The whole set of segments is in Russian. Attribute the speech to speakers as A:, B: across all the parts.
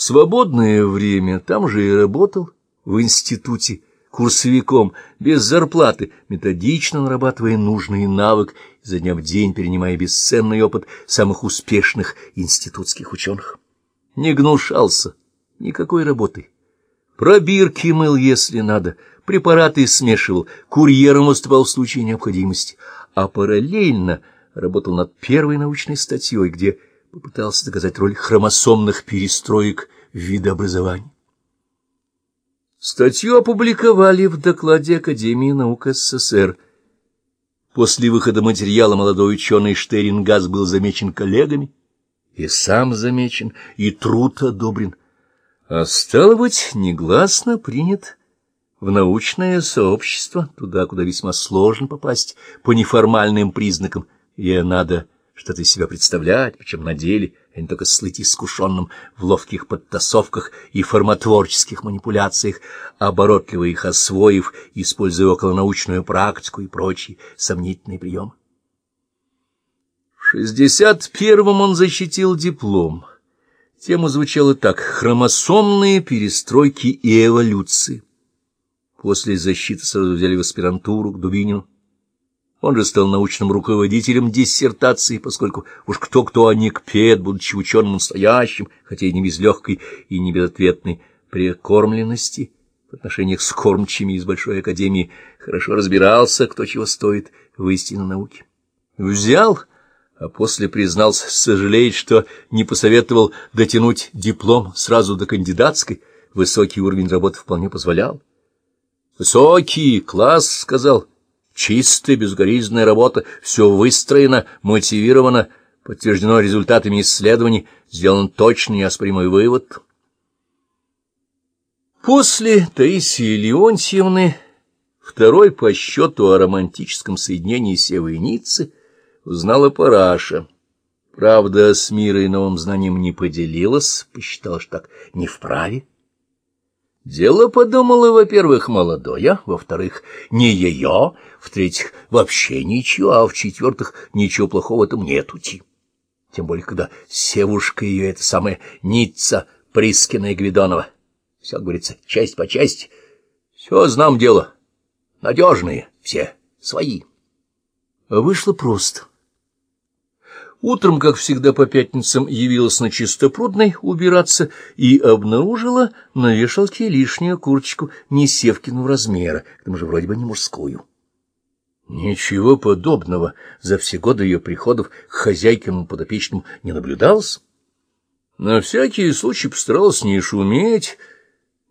A: В свободное время там же и работал, в институте, курсовиком, без зарплаты, методично нарабатывая нужный навык, изо дня в день перенимая бесценный опыт самых успешных институтских ученых. Не гнушался никакой работой. Пробирки мыл, если надо, препараты смешивал, курьером выступал в случае необходимости, а параллельно работал над первой научной статьей, где попытался доказать роль хромосомных перестроек в видообразовании. Статью опубликовали в докладе Академии наук СССР. После выхода материала молодой ученый Штерингаз был замечен коллегами, и сам замечен, и труд одобрен, а стало быть, негласно принят в научное сообщество, туда, куда весьма сложно попасть по неформальным признакам, и надо что-то из себя представлять, причем на деле, а не только слыть искушенным в ловких подтасовках и формотворческих манипуляциях, оборотливо их освоив, используя околонаучную практику и прочие сомнительные приемы. В шестьдесят первом он защитил диплом. Тема звучала так «Хромосомные перестройки и эволюции». После защиты сразу взяли в аспирантуру к Дубинину. Он же стал научным руководителем диссертации, поскольку уж кто-кто, а не Кпет, будучи ученым настоящим, хотя и не без легкой и не безответной прикормленности в отношениях с кормчими из Большой Академии, хорошо разбирался, кто чего стоит в истинной науке. Взял, а после признался, сожалеет, что не посоветовал дотянуть диплом сразу до кандидатской, высокий уровень работы вполне позволял. «Высокий класс», — сказал, — Чистая, безгоризненная работа, все выстроено, мотивировано, подтверждено результатами исследований, сделан точный неоспоримый вывод. После Таисии Леонтьевны, второй по счету о романтическом соединении Севы и Ниццы, узнала Параша. Правда, с мирой новым знанием не поделилась, посчитала, что так не вправе. Дело, подумала, во-первых, молодое, во-вторых, не ее, в-третьих, вообще ничего, а в-четвертых, ничего плохого в этом нет ути. Тем более, когда севушка ее, это самая Ницца Прискина и Гвидонова. Все, говорится, часть по части. Все, знам дело. Надежные все, свои. Вышло просто. Утром, как всегда по пятницам, явилась на чистопрудной убираться и обнаружила на вешалке лишнюю курточку не Севкину размера, к тому же вроде бы не мужскую. Ничего подобного за все годы ее приходов к хозяйкиному подопечному не наблюдалось. На всякий случай постаралась не шуметь,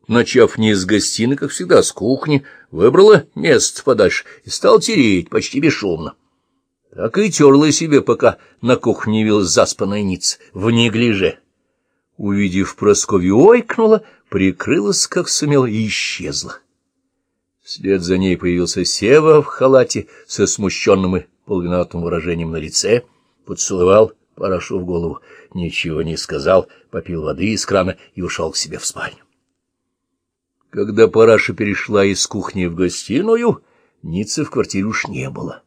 A: начав не с гостиной, как всегда, с кухни, выбрала место подальше и стал тереть почти бесшумно. Так и терла себе, пока на кухне явилась заспанная ниц в неглиже. Увидев Прасковью, ойкнула, прикрылась, как сумела, и исчезла. Вслед за ней появился Сева в халате со смущенным и полвиноватым выражением на лице, поцеловал Парашу в голову, ничего не сказал, попил воды из крана и ушел к себе в спальню. Когда Параша перешла из кухни в гостиную, Ницы в квартире уж не было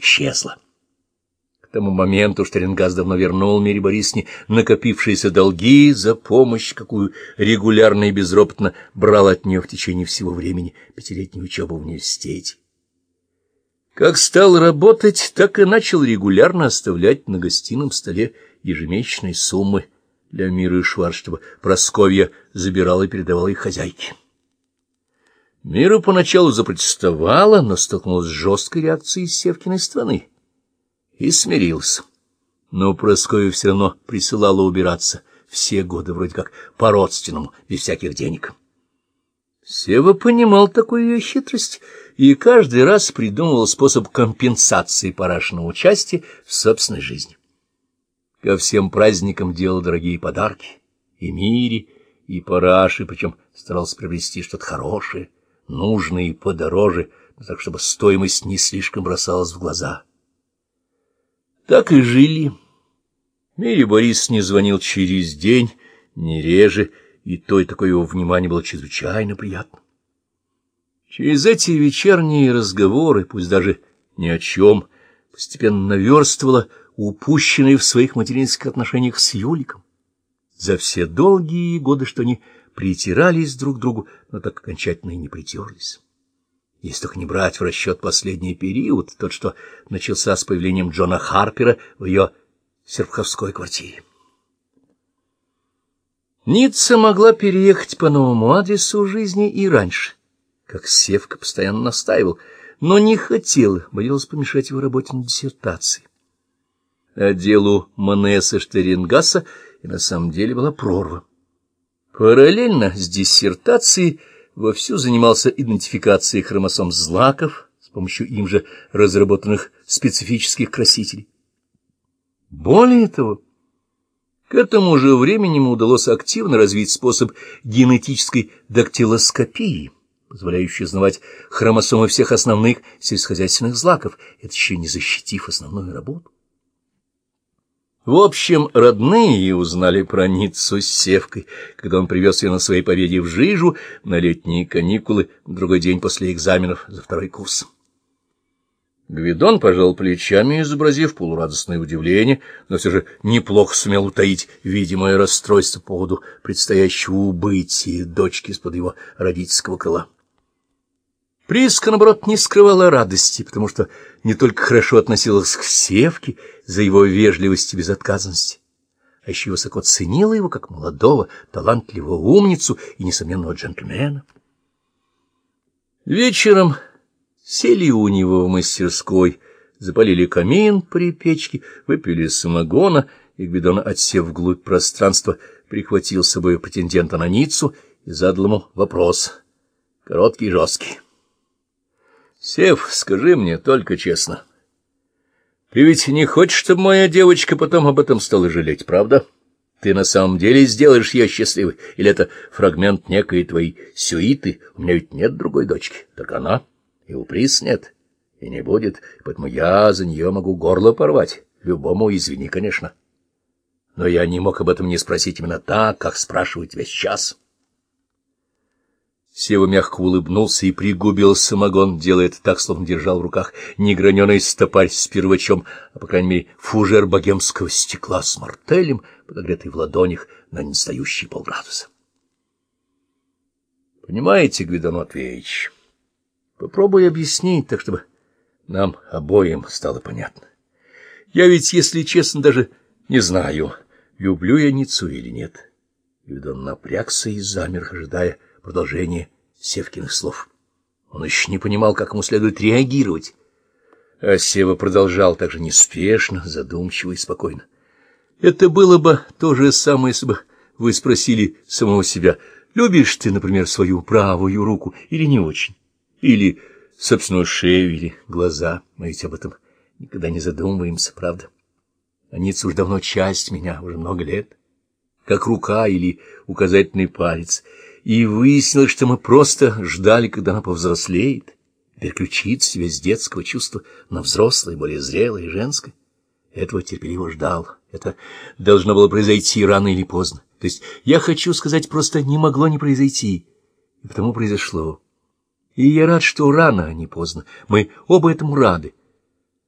A: исчезла. К тому моменту Штерингаз давно вернул Мире Борисовне накопившиеся долги за помощь, какую регулярно и безропотно брал от нее в течение всего времени пятилетней учебы в университете. Как стал работать, так и начал регулярно оставлять на гостином столе ежемесячные суммы для Мира и Швар, чтобы Просковья забирала и передавала их хозяйке. Мира поначалу запротестовала, но столкнулась с жесткой реакцией Севкиной страны и смирился. Но Прасковья все равно присылала убираться все годы вроде как по-родственному, без всяких денег. Сева понимал такую ее хитрость и каждый раз придумывал способ компенсации Парашиного участия в собственной жизни. Ко всем праздникам делал дорогие подарки, и Мире, и Параши, причем старался приобрести что-то хорошее — нужные подороже, так чтобы стоимость не слишком бросалась в глаза. Так и жили. Мире Борис не звонил через день, не реже, и то и такое его внимание было чрезвычайно приятно. Через эти вечерние разговоры, пусть даже ни о чем, постепенно наверстывала упущенные в своих материнских отношениях с Юликом, за все долгие годы, что они притирались друг к другу, но так окончательно и не притерлись. Если только не брать в расчет последний период, тот, что начался с появлением Джона Харпера в ее серпховской квартире. Ницца могла переехать по новому адресу жизни и раньше, как Севка постоянно настаивал, но не хотела, боялась помешать его работе над диссертацией. А делу Манеса Штерингаса и на самом деле была прорва. Параллельно с диссертацией вовсю занимался идентификацией хромосом злаков с помощью им же разработанных специфических красителей. Более того, к этому же времени ему удалось активно развить способ генетической дактилоскопии, позволяющий узнавать хромосомы всех основных сельскохозяйственных злаков, это еще не защитив основную работу. В общем, родные узнали про Ниццу с Севкой, когда он привез ее на своей победе в Жижу на летние каникулы, другой день после экзаменов за второй курс. Гвидон пожал плечами, изобразив полурадостное удивление, но все же неплохо сумел утаить видимое расстройство по поводу предстоящего убытия дочки из-под его родительского крыла. Приска, наоборот, не скрывала радости, потому что не только хорошо относилась к Севке за его вежливость и безотказность, а еще высоко ценила его как молодого, талантливого умницу и несомненного джентльмена. Вечером сели у него в мастерской, запалили камин при печке, выпили самогона, и Гвидон, отсев вглубь пространства, прихватил с собой претендента на Ниццу и задал ему вопрос, короткий и жесткий. Сев, скажи мне только честно. Ты ведь не хочешь, чтобы моя девочка потом об этом стала жалеть, правда? Ты на самом деле сделаешь ее счастливой? Или это фрагмент некой твоей сюиты? У меня ведь нет другой дочки, только она. И у приз нет, и не будет, поэтому я за нее могу горло порвать. Любому извини, конечно. Но я не мог об этом не спросить именно так, как спрашиваю тебя сейчас». Сева мягко улыбнулся и пригубил самогон, делая это так, словно держал в руках не граненый стопарь с первачом, а, по крайней мере, фужер богемского стекла с мартелем, подогретый в ладонях на недостающие полградуса. Понимаете, Гвидон Матвеевич, попробуй объяснить так, чтобы нам обоим стало понятно. Я ведь, если честно, даже не знаю, люблю я Ницу или нет. Гвидон напрягся и замер, ожидая, продолжение Севкиных слов. Он еще не понимал, как ему следует реагировать. А Сева продолжал так же неспешно, задумчиво и спокойно. Это было бы то же самое, если бы вы спросили самого себя, любишь ты, например, свою правую руку или не очень, или собственную шею, или глаза. Мы ведь об этом никогда не задумываемся, правда? Они уж давно часть меня, уже много лет, как рука или указательный палец — и выяснилось, что мы просто ждали, когда она повзрослеет, переключит себя с детского чувства на взрослое, более зрелое и женское. Этого терпеливо ждал. Это должно было произойти рано или поздно. То есть я хочу сказать, просто не могло не произойти. И потому произошло. И я рад, что рано, а не поздно. Мы оба этому рады.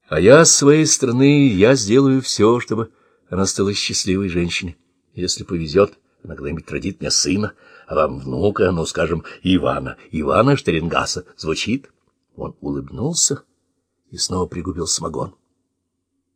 A: А я, с своей стороны, я сделаю все, чтобы она стала счастливой женщиной. Если повезет, она когда-нибудь родит мне сына, а вам внука, ну, скажем, Ивана, Ивана Штерингаса. Звучит? Он улыбнулся и снова пригубил самогон.